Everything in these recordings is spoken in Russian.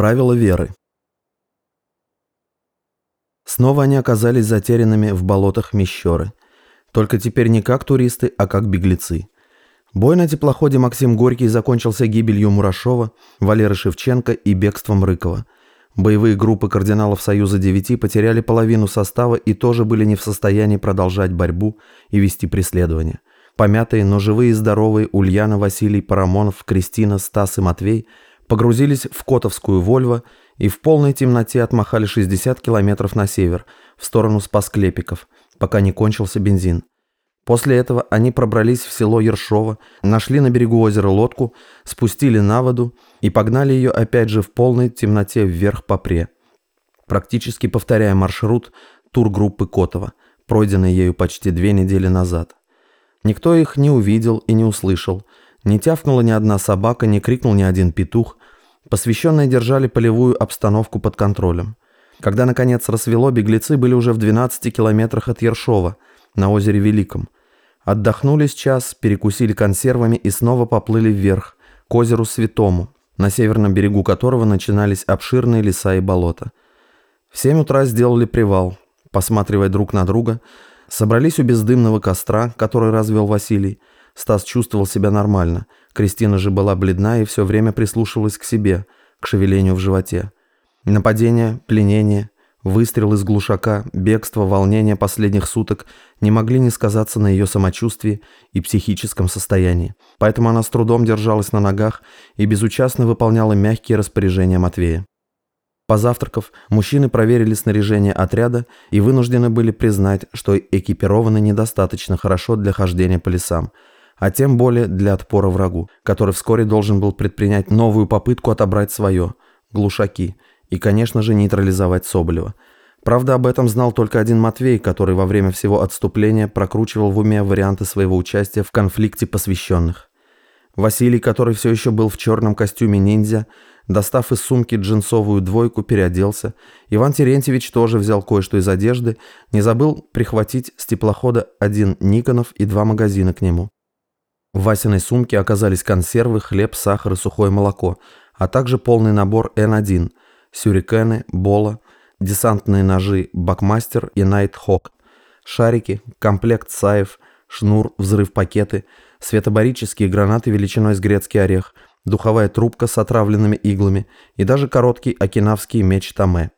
Правила веры. Снова они оказались затерянными в болотах Мещеры. Только теперь не как туристы, а как беглецы. Бой на теплоходе Максим Горький закончился гибелью Мурашова, Валеры Шевченко и бегством Рыкова. Боевые группы кардиналов Союза Девяти потеряли половину состава и тоже были не в состоянии продолжать борьбу и вести преследование. Помятые, но живые и здоровые Ульяна, Василий, Парамонов, Кристина, Стас и Матвей погрузились в Котовскую Вольво и в полной темноте отмахали 60 километров на север, в сторону Спасклепиков, пока не кончился бензин. После этого они пробрались в село Ершово, нашли на берегу озера лодку, спустили на воду и погнали ее опять же в полной темноте вверх по пре, практически повторяя маршрут тургруппы Котова, пройденный ею почти две недели назад. Никто их не увидел и не услышал, не тявкнула ни одна собака, не крикнул ни один петух. Посвященные держали полевую обстановку под контролем. Когда, наконец, рассвело, беглецы были уже в 12 километрах от Ершова – на озере Великом. Отдохнули час, перекусили консервами и снова поплыли вверх, к озеру Святому, на северном берегу которого начинались обширные леса и болота. В семь утра сделали привал, посматривая друг на друга, собрались у бездымного костра, который развел Василий. Стас чувствовал себя нормально, Кристина же была бледна и все время прислушивалась к себе, к шевелению в животе. Нападение, пленение, Выстрел из глушака, бегство, волнение последних суток не могли не сказаться на ее самочувствии и психическом состоянии. Поэтому она с трудом держалась на ногах и безучастно выполняла мягкие распоряжения Матвея. Позавтракав, мужчины проверили снаряжение отряда и вынуждены были признать, что экипированы недостаточно хорошо для хождения по лесам, а тем более для отпора врагу, который вскоре должен был предпринять новую попытку отобрать свое – глушаки – и, конечно же, нейтрализовать Соболева. Правда, об этом знал только один Матвей, который во время всего отступления прокручивал в уме варианты своего участия в конфликте посвященных. Василий, который все еще был в черном костюме ниндзя, достав из сумки джинсовую двойку, переоделся. Иван Терентьевич тоже взял кое-что из одежды, не забыл прихватить с теплохода один Никонов и два магазина к нему. В Васиной сумке оказались консервы, хлеб, сахар и сухое молоко, а также полный набор Н1 – сюрикены, бола, десантные ножи «Бакмастер» и «Найтхок», шарики, комплект саев, шнур, взрыв-пакеты, светобарические гранаты величиной с грецкий орех, духовая трубка с отравленными иглами и даже короткий окинавский меч Таме.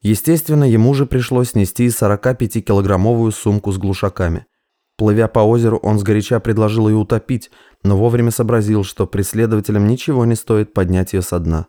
Естественно, ему же пришлось нести 45-килограммовую сумку с глушаками. Плывя по озеру, он сгоряча предложил ее утопить, но вовремя сообразил, что преследователям ничего не стоит поднять ее со дна.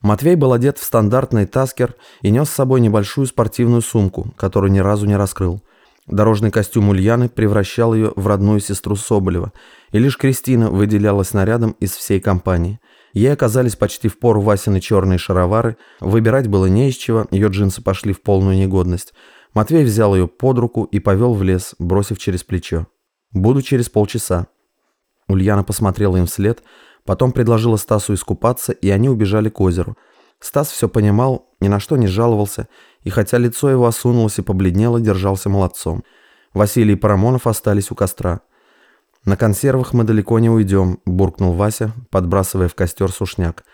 Матвей был одет в стандартный таскер и нес с собой небольшую спортивную сумку, которую ни разу не раскрыл. Дорожный костюм Ульяны превращал ее в родную сестру Соболева, и лишь Кристина выделялась нарядом из всей компании. Ей оказались почти в пору Васины черные шаровары, выбирать было не из чего, ее джинсы пошли в полную негодность. Матвей взял ее под руку и повел в лес, бросив через плечо. «Буду через полчаса». Ульяна посмотрела им вслед, Потом предложила Стасу искупаться, и они убежали к озеру. Стас все понимал, ни на что не жаловался, и хотя лицо его осунулось и побледнело, держался молодцом. Василий и Парамонов остались у костра. «На консервах мы далеко не уйдем», – буркнул Вася, подбрасывая в костер сушняк.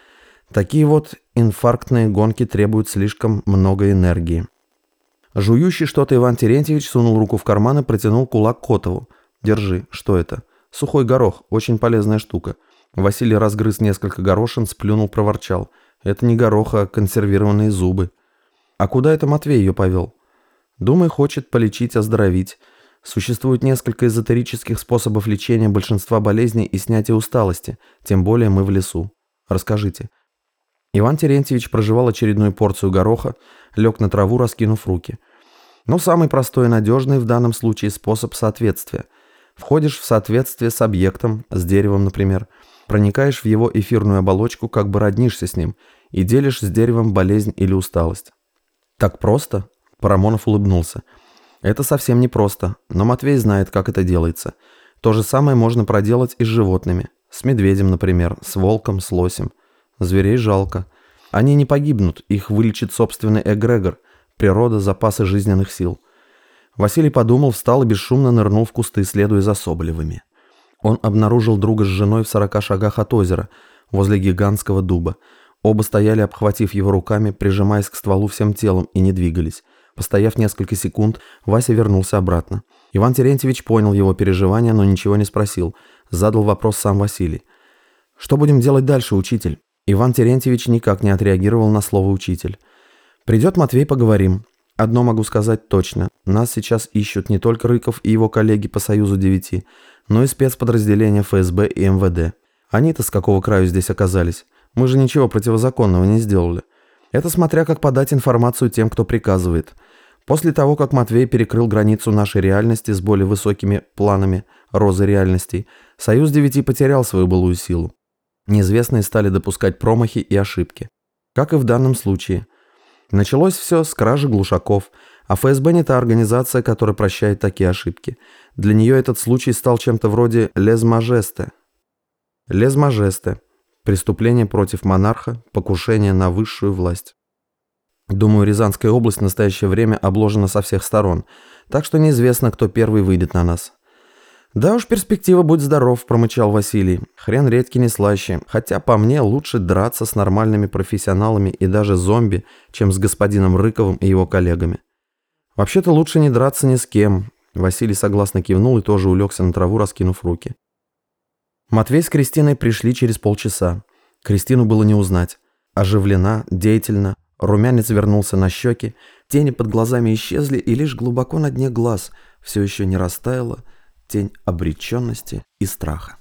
«Такие вот инфарктные гонки требуют слишком много энергии». Жующий что-то Иван Терентьевич сунул руку в карман и протянул кулак Котову. «Держи, что это?» «Сухой горох, очень полезная штука». Василий разгрыз несколько горошин, сплюнул, проворчал. Это не горох, а консервированные зубы. А куда это Матвей ее повел? Думаю, хочет полечить, оздоровить. Существует несколько эзотерических способов лечения большинства болезней и снятия усталости, тем более мы в лесу. Расскажите. Иван Терентьевич проживал очередную порцию гороха, лег на траву, раскинув руки. Но самый простой и надежный в данном случае способ соответствия. Входишь в соответствие с объектом, с деревом, например – Проникаешь в его эфирную оболочку, как бы роднишься с ним, и делишь с деревом болезнь или усталость. Так просто? Парамонов улыбнулся. Это совсем не просто, но Матвей знает, как это делается. То же самое можно проделать и с животными. С медведем, например, с волком, с лосем. Зверей жалко. Они не погибнут, их вылечит собственный эгрегор, природа, запасы жизненных сил. Василий подумал, встал и бесшумно нырнул в кусты, следуя за Соболевыми. Он обнаружил друга с женой в сорока шагах от озера, возле гигантского дуба. Оба стояли, обхватив его руками, прижимаясь к стволу всем телом и не двигались. Постояв несколько секунд, Вася вернулся обратно. Иван Терентьевич понял его переживания, но ничего не спросил. Задал вопрос сам Василий. «Что будем делать дальше, учитель?» Иван Терентьевич никак не отреагировал на слово «учитель». «Придет Матвей, поговорим. Одно могу сказать точно. Нас сейчас ищут не только Рыков и его коллеги по Союзу 9, но и спецподразделения ФСБ и МВД. Они-то с какого краю здесь оказались? Мы же ничего противозаконного не сделали. Это смотря как подать информацию тем, кто приказывает. После того, как Матвей перекрыл границу нашей реальности с более высокими планами розы реальностей, Союз девяти потерял свою былую силу. Неизвестные стали допускать промахи и ошибки. Как и в данном случае. Началось все с кражи глушаков, а ФСБ не та организация, которая прощает такие ошибки. Для нее этот случай стал чем-то вроде лезмажесте. Лезмажесте Преступление против монарха, покушение на высшую власть. Думаю, Рязанская область в настоящее время обложена со всех сторон, так что неизвестно, кто первый выйдет на нас. «Да уж, перспектива, будь здоров», – промычал Василий. «Хрен редкий не слаще, хотя по мне лучше драться с нормальными профессионалами и даже зомби, чем с господином Рыковым и его коллегами. Вообще-то лучше не драться ни с кем». Василий согласно кивнул и тоже улегся на траву, раскинув руки. Матвей с Кристиной пришли через полчаса. Кристину было не узнать. Оживлена, деятельна, румянец вернулся на щеки, тени под глазами исчезли, и лишь глубоко на дне глаз все еще не растаяла тень обреченности и страха.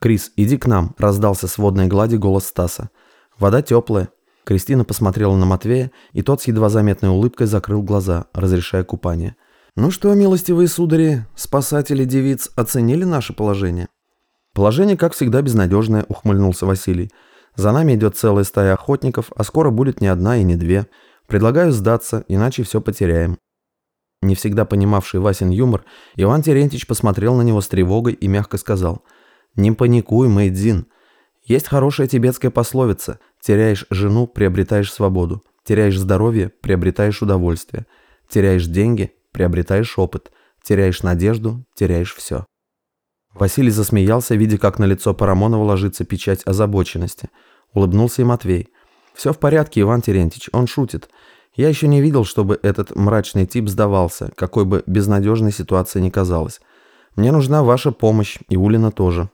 «Крис, иди к нам», – раздался с водной глади голос Стаса. «Вода теплая». Кристина посмотрела на Матвея, и тот с едва заметной улыбкой закрыл глаза, разрешая купание. «Ну что, милостивые судари, спасатели девиц оценили наше положение?» «Положение, как всегда, безнадежное», — ухмыльнулся Василий. «За нами идет целая стая охотников, а скоро будет не одна и не две. Предлагаю сдаться, иначе все потеряем». Не всегда понимавший Васин юмор, Иван Терентьевич посмотрел на него с тревогой и мягко сказал. «Не паникуй, Мэйдзин. Есть хорошая тибетская пословица. Теряешь жену, приобретаешь свободу. Теряешь здоровье, приобретаешь удовольствие. Теряешь деньги, приобретаешь опыт. Теряешь надежду, теряешь все». Василий засмеялся, видя, как на лицо Парамонова ложится печать озабоченности. Улыбнулся и Матвей. «Все в порядке, Иван Терентьевич, он шутит. Я еще не видел, чтобы этот мрачный тип сдавался, какой бы безнадежной ситуация ни казалась. Мне нужна ваша помощь, и Улина тоже».